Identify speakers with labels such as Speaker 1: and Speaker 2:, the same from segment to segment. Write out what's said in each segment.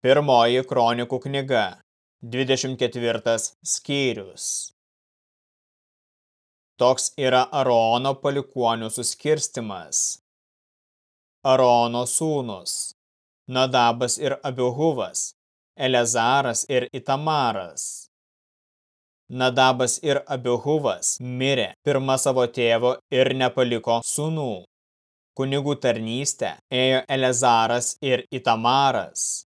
Speaker 1: Pirmoji kronikų knyga, 24 skyrius. Toks yra Arono palikuonių suskirstimas. Arono sūnus, Nadabas ir Abihuvas, Elezaras ir Itamaras. Nadabas ir Abihuvas mirė pirma savo tėvo ir nepaliko sūnų. Kunigų tarnystę ėjo Elezaras ir Itamaras.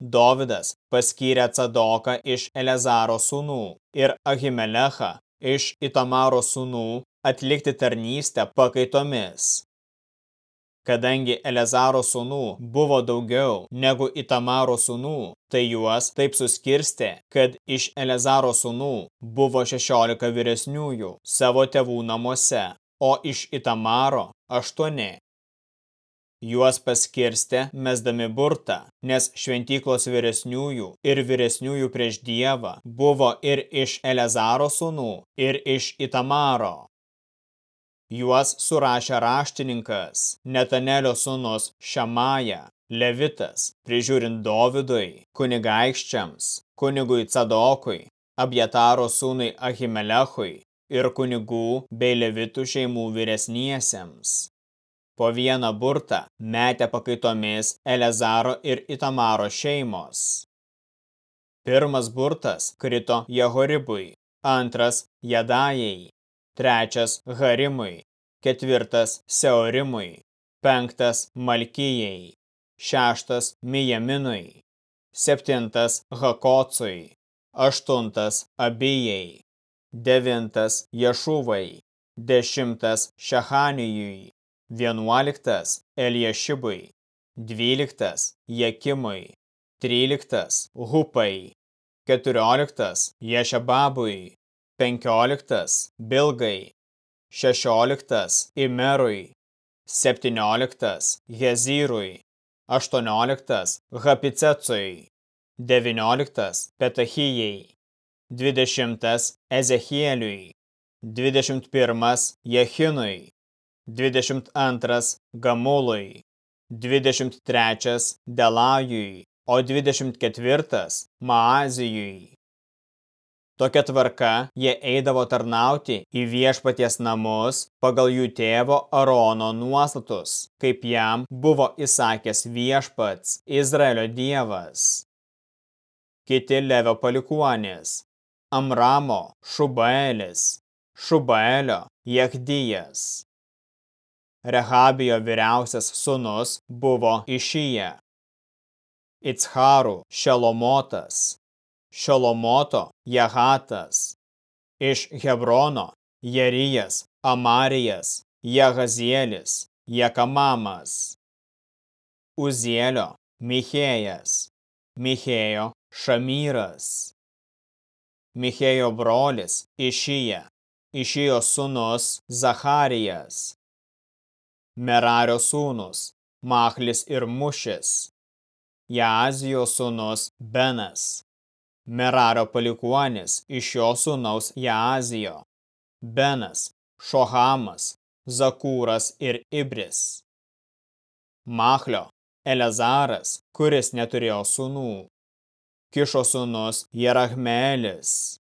Speaker 1: Dovidas paskyrė Cadoką iš Elezaro sūnų ir Ahimelechą iš Itamaro sūnų atlikti tarnystę pakaitomis. Kadangi Elezaro sūnų buvo daugiau negu Itamaro sūnų, tai juos taip suskirstė, kad iš Elezaro sūnų buvo 16 vyresniųjų savo tėvų namuose, o iš Itamaro 8. Juos paskirstė mesdami burtą, nes šventyklos vyresniųjų ir vyresniųjų prieš Dievą buvo ir iš Elezaro sūnų, ir iš Itamaro. Juos surašė raštininkas, Netanelio sūnus Šamaja, Levitas, prižiūrint Dovidui, kunigaikščiams, kunigui Cadokui, Abjataro sūnui Ahimelechui ir kunigų bei Levitų šeimų vyresniesiems. Po vieną burtą metė pakaitomis Elezaro ir Itamaro šeimos. Pirmas burtas krito Jehoribui, antras Jadajai, trečias Harimui, ketvirtas Seorimui, penktas Malkijai, šeštas Mijaminui, septintas Hakocui, aštuntas Abijai, devintas Ješuvai, dešimtas Šehanijui, vienuoliktas Eliešibui, dvyliktas Jekimui, tryliktas Hupai, keturioliktas Ješababui, penkioliktas Bilgai, šešioliktas Imerui, septynioliktas Hezirui, aštuonioliktas Hapicecui, devynioliktas Petachijai, dvidešimtas Ezechieliui, dvidešimt pirmas Jechinui, 22 Gamului, 23 Delajui, o 24 Maazijui. Tokia tvarka jie eidavo tarnauti į viešpaties namus pagal jų tėvo Arono nuostatus, kaip jam buvo įsakęs viešpats Izraelio dievas. Kiti Levio palikuonis – Amramo, Šubaelis, Šubaelio, Jechdijas. Rehabijo vyriausias sunus buvo Išyje. Icharų Šelomotas, Šelomoto Jahatas, iš Hebrono Jerijas, Amarijas, Jehazielis, Jekamamas, Uzielio Michėjas, Michėjo Šamyras, Michėjo brolis Išyje, Išyjo sunus Zacharijas, Merario sūnus, Machlis ir Mušis, Jazijo sūnus Benas, Merario palikuonis iš jo sūnaus Jazijo, Benas, Šohamas, Zakūras ir Ibris. Machlio, Elezaras, kuris neturėjo sūnų. Kišo sūnus Jerahmelis.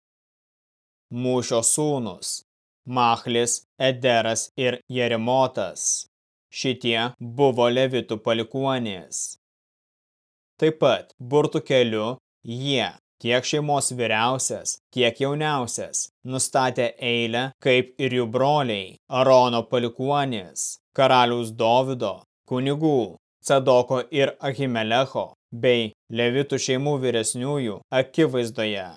Speaker 1: Mūšio sūnus, Machlis, Ederas ir Jerimotas. Šitie buvo levitų palikuonės. Taip pat burtų keliu jie, tiek šeimos vyriausias, tiek jauniausias, nustatė eilę, kaip ir jų broliai, Arono palikuonės, karaliaus Dovido, kunigų, Cadoko ir Ahimelecho, bei levitų šeimų vyresniųjų akivaizdoje.